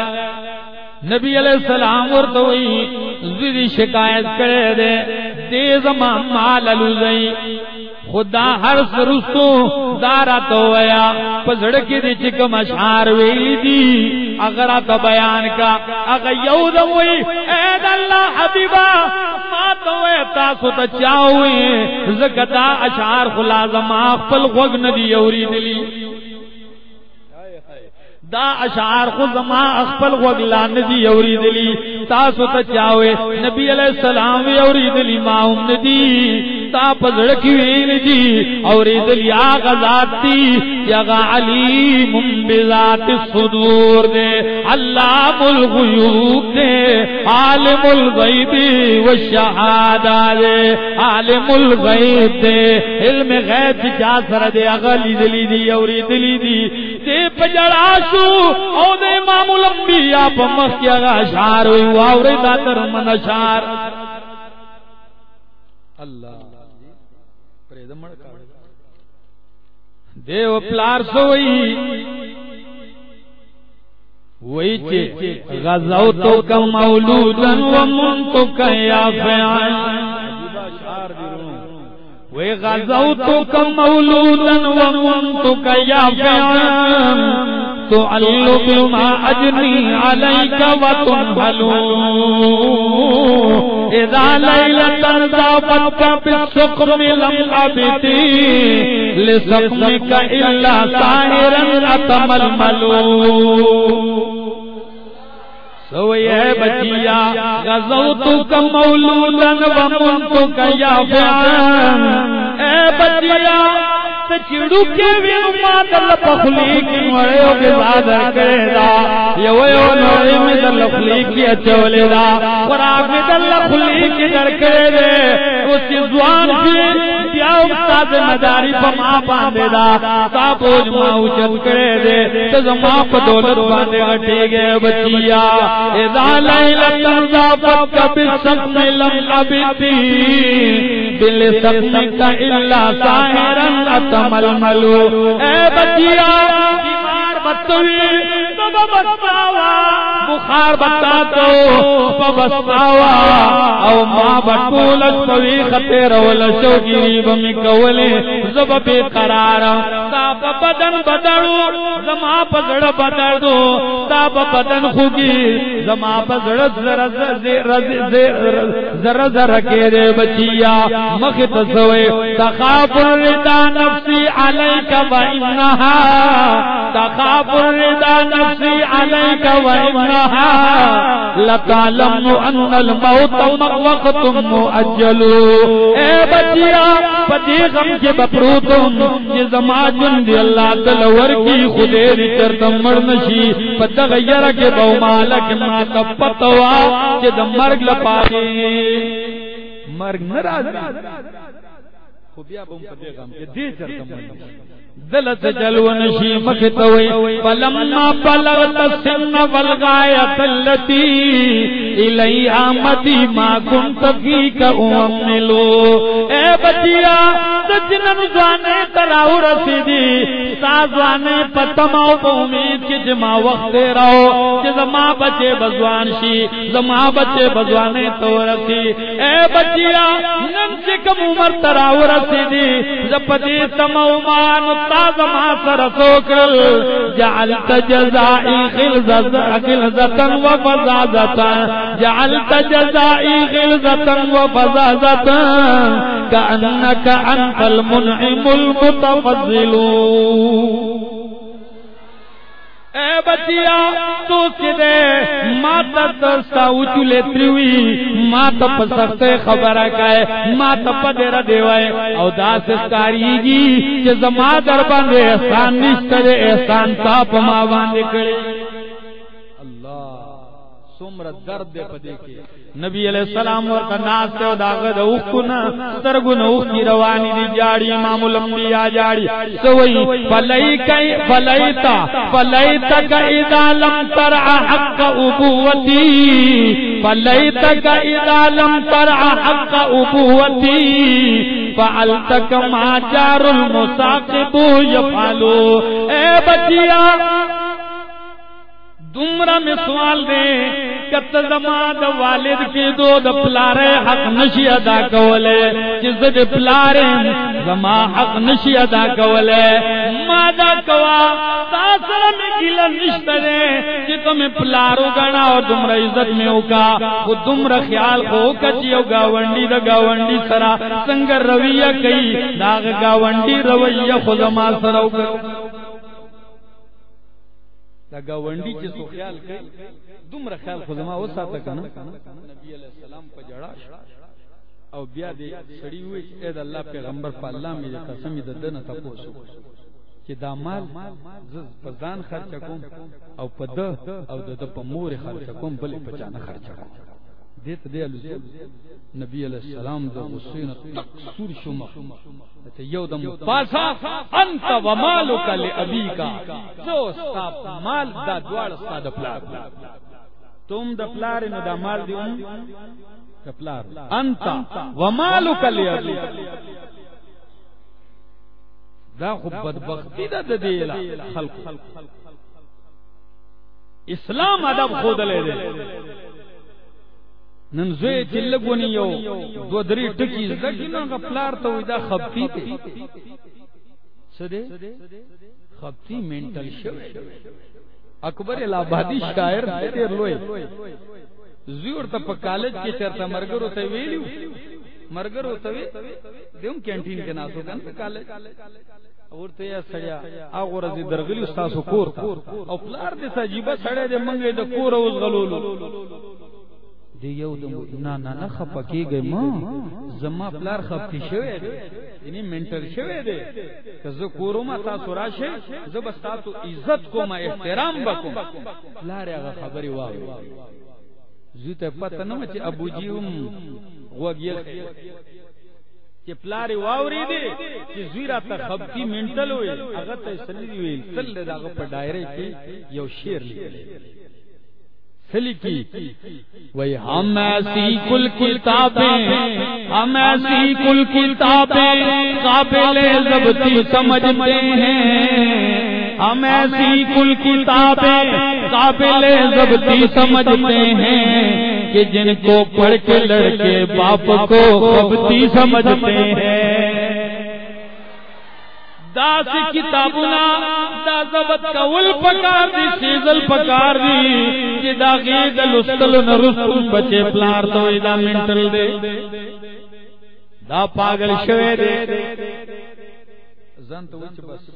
نبی علیہ السلام اور تو زدی شکایت کرے دے تیز مال الوزئی خدا ہر سرستو دارا تو ویا پزڑکی دی چکم اشعار ویلی دی اگر آتا بیان کا. اگر یودم وی اید اللہ حبیبا، ما تو وی تاسو تا چاوئی زکتا اشعار خلازم آخپل غوگ ندی یوری دلی دا اشعار خو زما خپل وغلا ندی اوری دلی تاسو ته چاوي نبی علیہ السلام اوری دلی ما هم ندی تا پزړ کی وی ندی اوری دلی آغا ذاتی یغا علیم بذات الصدور دے علام الغیوب دے عالم الغیب والشهادہ دے عالم الغیب دے علم غیب جا سر دے اغلی دلی دی اوری دلی دی. تے پجڑا شو او دے امام الانبیاء پا مخیا گا اشعار ہوئی واوری دا تر من اشعار اللہ۔ پریدم مڑکا دیو پلار سوئی وہی چے غزوتو کا مولودا ومنتو کا یافعان اشعار دی رونو وغزوتك مولودا وكنتك يافعا تعل بما أجني عليك وتنهل إذا ليلة ذابتك بالسقم لم أبدي لسقمك إلا ساهرا أتململ سوئی ہے بچیا غزوتو کا مولودن ومنتو کا یا فیان اے بچیا چڑو کے بھی ما دل پخلی کی مڑے او کے زادر کرے دا یو یو نوڑے میں دل پخلی کی اچولے دا۔ قرآن میں دل پخلی کی در کرے دے، اس کی زوان کی بیا استاد مداری پا ما باندے دا۔ تا بوج ما اوچت کرے دے تو زما پا دولت باندے غٹے گئے بچیا۔ اذا لیلتا ذابت کا بالسقم لم ابتی بل بالسقم کا الا مل ملو اے بچیا بیمار بطوی بخار بتا تو بستاوا او ما بطول سوی خطر ول شوگی بمی کولے زب بے قرار، تا بدن بدڑو زما پزڑ بدڑ دو تا بدن خوگی، زما پزڑ زر زر زر زر کے رے بچیا مخت سوے تخاف الردا نفسی علیک و انہا تخاف الردا نفسی علیک و انہا لتعلم ان الموت وقت مؤجل. اے بچیا پدی غم کے بپرو تم یہ زما جن دی اللہ تلور کی خدے دی چرتم مرنشی. پتغیر کے بو مالک ما تپتوا کہ دمرگ لپاتی مرگ ناراض خوبیہ بم په غم کې دې چرته مړ دلت جلو نشی مکتوي فلما بلغت سن والغایت اللتی الی آمدی ما کنت فی کا امملو اے بچیا، سجنن زوانے تراؤ رسیدی سازوانے پتماو پا امید کی جما وقت دے رہو کہ زما بچے بزوان شی زما بچے بزوانے تو رسی۔ اے بچیا نن سے کم عمر تراو رسیدی زپتی تمو مان تا زما سر سوکل جعلت جزائی خلزتا خلزتا و فزازتا جعلت جزائی خلزتا و فزازتا كأنك أنت المنعم المتفضل اے بچیا، تو سدے ماتا دستا اچولے تریوی ماتا پسخت خبر کائے ماتا پدر دیوائے او داس کاریگی کہ زما در باندے احسان نشتر احسان تاپ ما باندے کرے۔ اللہ سمر درد دے پدے کے نبی علیہ السلام ورطا ناس تے و داغد اوکنا سترگن اوک کی روانی دی جاڑی، امام الانبیاء جاڑی۔ سوئی فلئی کئی فلیتا فلیتا کا اذا لم ترع حق ابوتی فلیتا کا اذا لم ترع حق ابوتی فعلتک ما جار المساقب یفعلو اے بچیا دمرا میں سوال دے کت زما د والد کی دو د پلارے حق نشی ادا کولے جس د پلارے زما حق نشی ادا کولے۔ ما دا کوا، تاثر میں گلا نشتا دے کہ تم پلارو گنا اور دمرا عزت میں اوکا۔ وہ دمرا خیال کو کچی او گاونڈی دا گاونڈی سرا۔ سنگر رویہ کئی، داغ گاونڈی رویہ خود ما سرا اوکا۔ دا گاونډي چې سو خیال کوي دومره خیال خو زما وساته کنه نبی علیہ السلام په جړا او بیا دې سړی وې چې د الله پیغمبر، په الله مې قسم دې دنه تاسو چې دا مال ز په ځان خرچ کوم، او په ده، او د په مور خرچ کوم بل په چانه خرچ کوم. دې ته دې نبی علیہ السلام د حسین تکسور شو ته یو دم پاسا، انت و مالک لابیک. جو ستا مال دا دوړ ستا د پلار تم د پلار نو دا مال دیون د پلار. انت و مالک لابیک. دا خو بدبختی ده د دې خلق اسلام ادب خود لے دے نن زوی چې لګونی یو. دو درې ټکی زګی نو غفلار ته ودا خپتی ته سده خپتی مینټل شو اکبر الہابادی شاعر ډیر لوی زیور ته په کالج کې چرته مرګرو ته ویلو مرګرو ته وی دیوم کینټین کې ناسو کنه کالج. ورته یا سړیا هغه ورځ درغلی استاد کور او پلار دې سجيبه سړی دې منګې د کور اوس غلولو. دی یو د نه نه نه خپکیږي ما. زما پلار خپکی شوی دی. یعنی منټر شوی دی. که زه کوروم تاسو راشه زه بس تاسو عزت کوم احترام وکوم پلار هغه خبري واوري زه ته پته نه چې ابو جیوم وګیل چې پلار واوري دی چې زیرا ته خپکی منټل وي هغه ته سلی ویل تل دغه په دایره کې یو شیر لیکل کی وہی ہم ایسی کل کتابیں ہم ایسی کل کتابیں قابل ضبطی سمجھتے ہیں۔ ہم ایسی کل کتابیں قابل ضبطی سمجھتے ہیں کہ جن کو پڑھ کے لڑکے باپ کو ضبطی سمجھتے ہیں۔ داس کتابنا دا ضبط کول پکار دی، سیزل پکار دی۔ چې دا غید لستل نرستل بچے پلار تو دا منټل دے۔ دا پاگل شوه دے۔ ځان ته وچ بس۔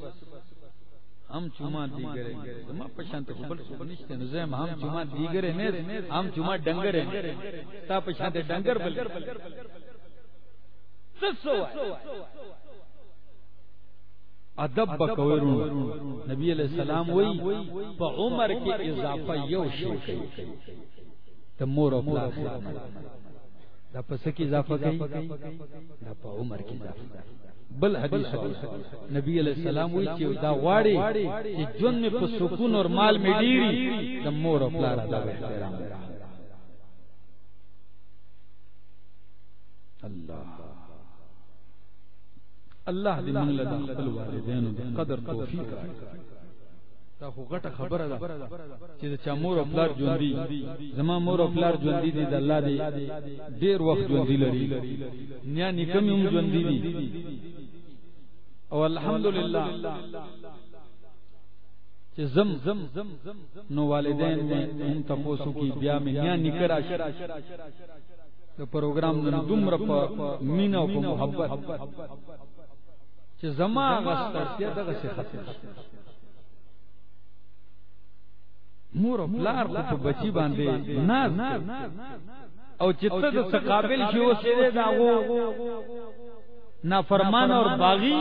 هم چوما دیګره زما پشانت خپل څه نشته نو۔ زم هم چوما دیګره نه هم چوما ډنګره تا پشانت ډنګر بل۔ څه ادب بکوي نبی علیہ السلام وی په عمر کې اضافه یو شی کوي. ته مور او پلار. دا پس کی اضافہ کئی دا پا عمر کی اضافہ بل حدیث نبی علیہ السلام وی چی دا غواڑی چی جن میں پس سکون اور مال میں ڈیری دا مور و پلار دا احترام. اللہ اللہ دی منگل دا خپل والدین قدر توفیق دا خو غټه خبره ده چې چا مور او پلار ژوندۍ زما مور او پلار ژوندۍ دي د الله دی ډیر وخت ژوندۍ لري نیا نکم هم ژوندۍ دي او الحمدلله چې زم نو والدین میں هم تاسو کی بیا می نیا نکرا د پروګرام نن دومره په مینا او په محبت۔ چې زما غستر دغه څه ختم مور پلار خو بچی باندې ناز او د شي نافرمان اور باغی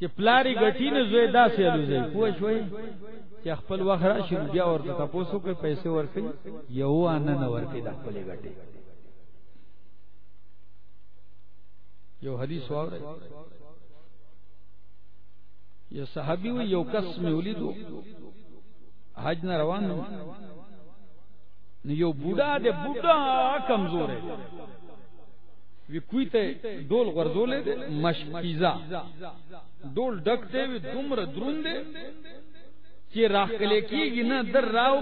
چې پلاری غټی نه زوی داسې الوزي پوه شوي چې خپل وخت راشي بیا ورته تاسو کوي پیسې ورکړي یو ان نه ورکړي د خپل غټي یو حدیث واره یو صحابی وی، یو کس می ولیدو حج نه روان نو یو بوډا دے، بوډا کمزور ہے. وی کوئی ته ډول غرزولې دے، مش پیزا. ډول ډک دے، وی دومره درون دے. چې راخلې کیږي نه در راو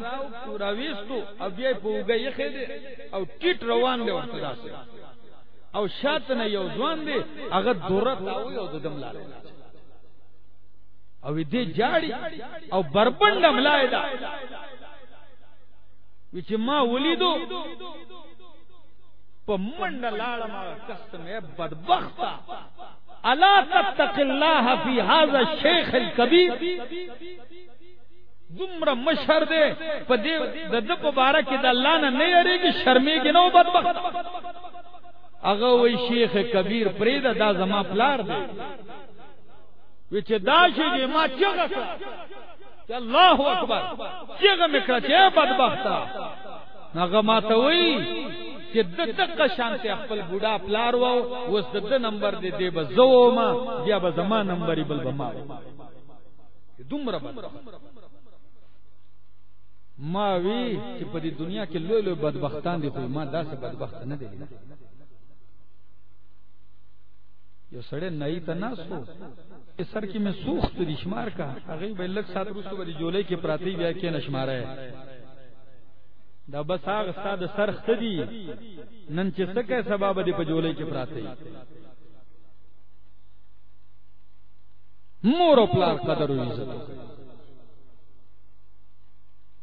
راويستو او بیا په وګه یې خېده او ټیټ روان دی ورته داسې او شات نه یو ځوان دی، هغه دورت او یو دم لاله او دې جاړي، او بربند ملای دا وچ ما ولیدو، په منډ لاړه ما قسم بدبخت الا تتق الله فی هذا الشیخ الکبیر دمر مشر دے په دې، د د په بارا کې د الله نه نه نو بدبخت هغه وی شیخ کبیر پرې دا زما پلار دی وچ دا شي ما چغه چې الله اکبر. چغه میکړه چې بدبختا هغه ما ته وی چې د دقه شانته خپل بوډا پلار وو وس د نمبر دې دې به زو ما بیا به زما نمبر بل بما دومره بدبخت ما وی چې په دې دنیا کې لوی لوی بدبختان دي خو ما داسې بدبخت نه دي یو سړی نئی ته ناسو. سر کی میں سوخت دی شمار کا. اگئی بھائی لگ سات روسو بدی جولے کے پراتی بیا کے نشمار ہے. دا بس آغ استاد سر خدی نن چه سکے سباب دی پا جولے کے پراتی. مور پلار قدر و عزت.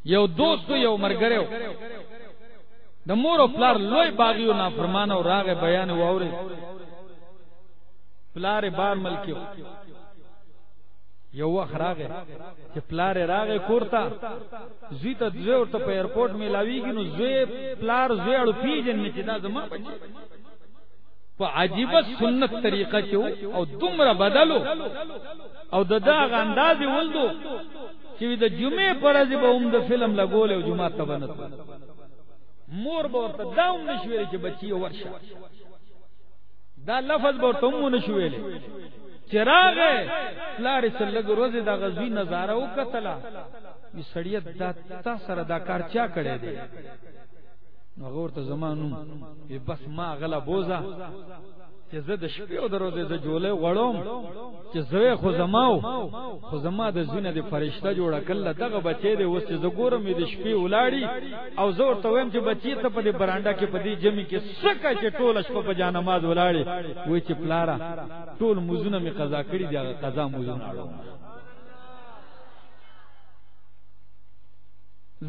یو دوستو یو مرگریو دا مور و پلار لوی باغیو نافرمانو راغ بیان واوری پلار بار ملکیو یو وخت راغې چې پلار راغې کورتا زوی ته زوی ورته په ایرپورټ میلاویږي نو زوی پلار زوی اړو پیجن چې دا زما بچي په عجیب سنت طریقه کې او دومره بدلو او د دا انداز ولدو چې د جمعې پر ورځ به هم د فلم لګول او جمعه ته بنت مور به ورته داوم نشوي چې بچي ورشه. دا لفظ به ته مونږ نشوي چراغ پلار سره لګ روزه دا غزوی نظاره وکتلا وی سړی دا تا سره دا کار چا کړی دی؟ نو غور ته زمانو وی بس ما غلا بوزا چې زه د شپې او د روزه د جولې غړوم چې زوی خو زماو خو زما د زینه د فرشته جوړه کله دغه بچی دی اوس چې زه ګورم د شپې ولاړی او زه ورته وایم چې بچی ته په دې برانډه کې، په دې جمی کې سکه چې ټول شپه په جان نماز ولاړی وای چې پلارا ټول موزونه می قضا کړی دی هغه قضا موزونه اړو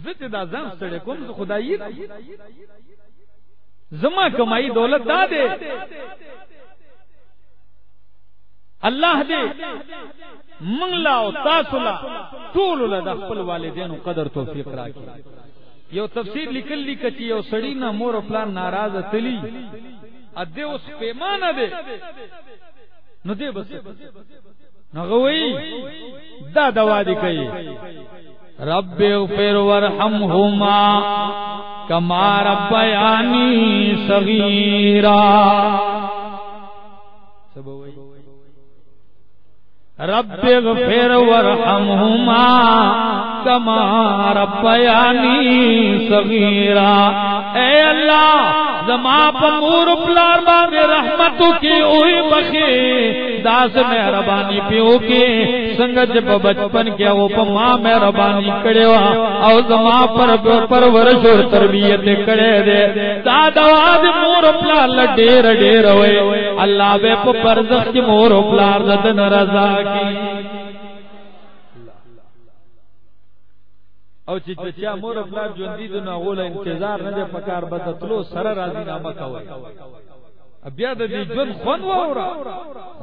زه چې دا ځم ستړی کوم، زه خدایي زما کمائی دولت دا دے اللہ دے، منگلا او تاسلا طول لدا خپل والدینو قدر توفیق راکی یو تفسیر لکل لکا چی یو سڑی نا مور پلان ناراض تلی۔ ادے اس پیمانہ دے۔ نو دے بس۔ نغوی دا دوا دی کئی رب اغفر ورحمهما كما ربياني صغيرا رب اغفر ورحمهما كما ربياني صغيرا. اے اللہ زما پمور پلار باندې رحمت کی اوئی بخي داس مہربانی پیو کی څنګه چې په بچپن کې او په ما مہربانی کړو او زما پر پرورش او تربیت کړې ده دا دوا د مور پلار لډېر ډېر وي الله به په پرزخ کې مور پلار د ناراضه کی۔ او چې چا مور خپل ژوند دي، نو غول انتظار نه دی پکار بد تلو سره راضی نامه کوي بیا د دې ژوند خون وورا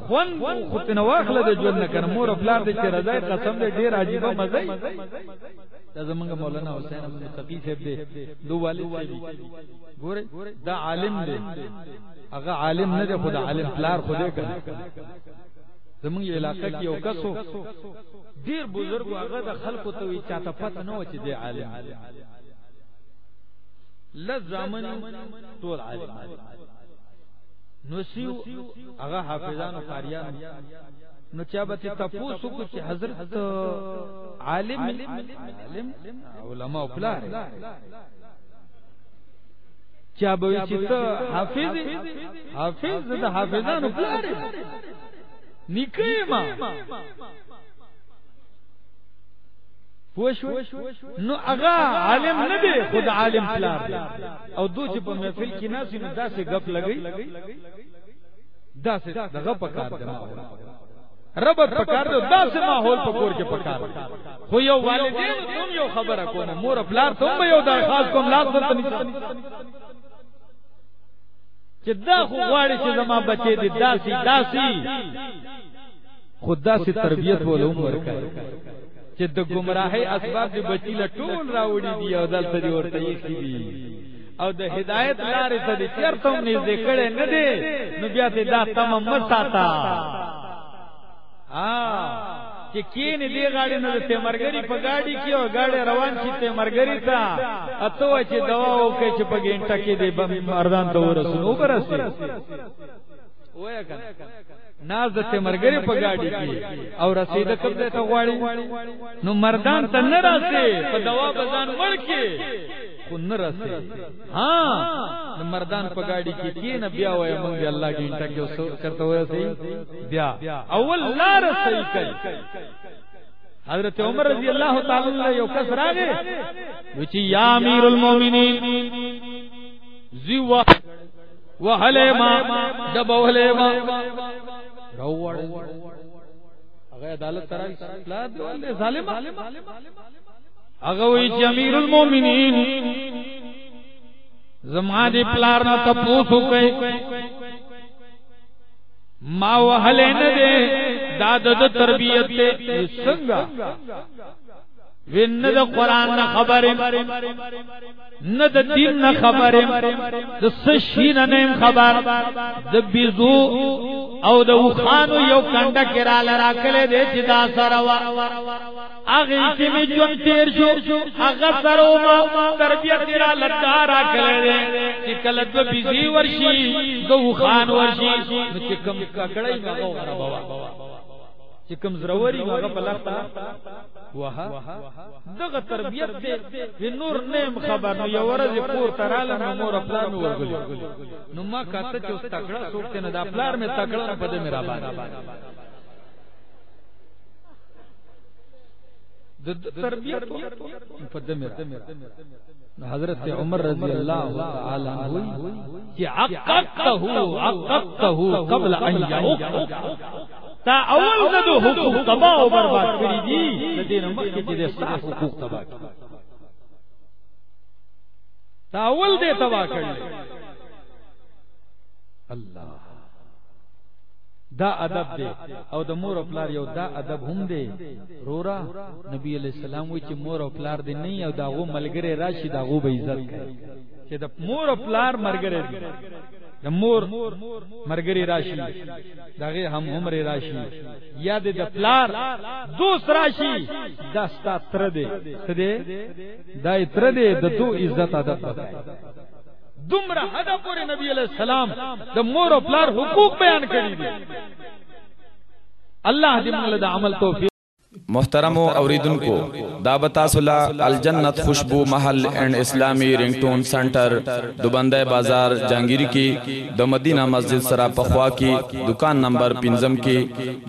خون خو تنه واخله د ژوند نه کنه مور خپل دې چې رضای قسم دې ډیر عجیب مزه دا زمونږ مولانا حسین ابن تقی صاحب دې، دو والد ګوره دا عالم دی هغه عالم نه دی خدا عالم پلار خو دې کنه زمونږ علاقې کې یو کسو دیر بزرگ هغه د خلکو ته وی چاته پته نه و چې دی عالم لز زامن ټول عالم نو سیو، هغه حافظانو قاریان نو چا به تاسو کو چې حضرت، عالم عالم، علماء پلا چا به چې ته حافظ حافظ د حافظانو پلا نکې ما نو اغا عالم نه دی خود عالم پلار دی او دو چې په محفل کې ناس نو داسې غپ لګي داسې دغه پکار دی رب پکار دی داسې ماحول په کور کې پکار دی خو یو والدین تم یو خبره کوم مور پلار تم یو درخواست کوم لاس ته نشته چې دا خو غواړي چې زما بچي دي داسي داسي خدا سے تربیت ولوم ورکړي چې د گمراهۍ اسباب د بچی له ټول راوړي دي او دلته دی ورته یې دي او د هدایت لارې ته دي چیرته هم نږدې کړي نه دي نو بیا ته دا تمام مساتا ا چې کین دی غاړي نه ته مرګري په گاډي کې او گاډي روان شي ته مرګري تا۔ اته چې دوا او کې چې په ګنټه کې دی مردان ته ورسو برسي وای کنه ناز ته مرګري په گاډي کې. او رسید کب دې ته غواړي. نو مردان ته نه راسي په دوا بزان کې خو نه راسي. ها؟ نو مردان په گاډي کې کې نه بیا وای مونږ الله کې انټه کې اوسو کرته ورسي بیا. اول لار صحیح کوي حضرت عمر رضی اللہ تعالی عنہ یو کس راغه وچی یا امیر المؤمنین زیوا وهله ما. دبوله ما روړ عدالت ترائی لا دی ظالم هغه وی چې امیر المؤمنین زما دی پلار نه تپوسو کوي ما وهله نه دی داد د تربیت ته سنگا۔ وین د قران نه خبره نه د دین نه خبره د سشین نه خبر د بيزو او د وخانو یو کنده کرا لرا کله دې چې دا سره وا۔ هغه چې می جون تیر شو هغه سره ما تربیت را لټا را کله دې چې کله د بيزي ورشي د وخان ورشي چې کم کګړای مغه غره بوا چې کم زروري هغه په لخته وها؟ دغه تربیت دې نور نیم خبر نو یو ورځ کور تراله نو مور خپل مې ورغلی نو ما کاته چې اوس تکړه سوکته نه دا پلار مې تکړه نه پدې میرا باندې د تربیت پدې میرا حضرت عمر رضی اللہ تعالی عنہ کہ عققته عققته قبل ان يعق تا اول نه دو حقوق تباہ او برباد کړی دي. د دې نه مخکې چې د صاف حقوق تباہ کړی تا اول دې تباہ کړی الله. دا ادب دی او د مور او پلار یو دا ادب هم دی رورا، نبی علیہ السلام وی چې مور او پلار دی نه او داغو ملګری راشي داغو به عزت کوي. چې د مور او پلار مرګره دي د مور مرګري راشي دغه هم عمر راشي. یا د پلار دوست راشي، دا ستا تر دې څه دې دا تر دې د تو عزت ادب دومره حد پورې نبی علیہ السلام د مور او پلار حقوق بیان کړی دي. الله دې موږ له عمل توفیق محترم و اوریدن کو دابتا صلاح الجنت خوشبو محل اینڈ اسلامی رنگٹون سنٹر دوبندہ بازار جانگیری کی، دو مدینہ مسجد سرا پخوا کی، دکان نمبر پنزم کی،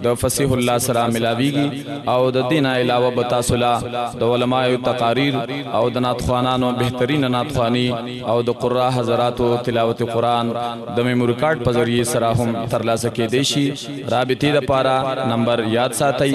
دو فسیح اللہ سرا ملاوی گی او د دینہ علاوہ بتا صلاح دو علماء تقاریر او د ناتخوانان و بہترین ناتخوانی او د قرآ حضرات و تلاوت قرآن دم مرکاٹ پذریع سرا ہم ترلا سکے دیشی، رابطی دا پارا، نمبر یاد ساتھی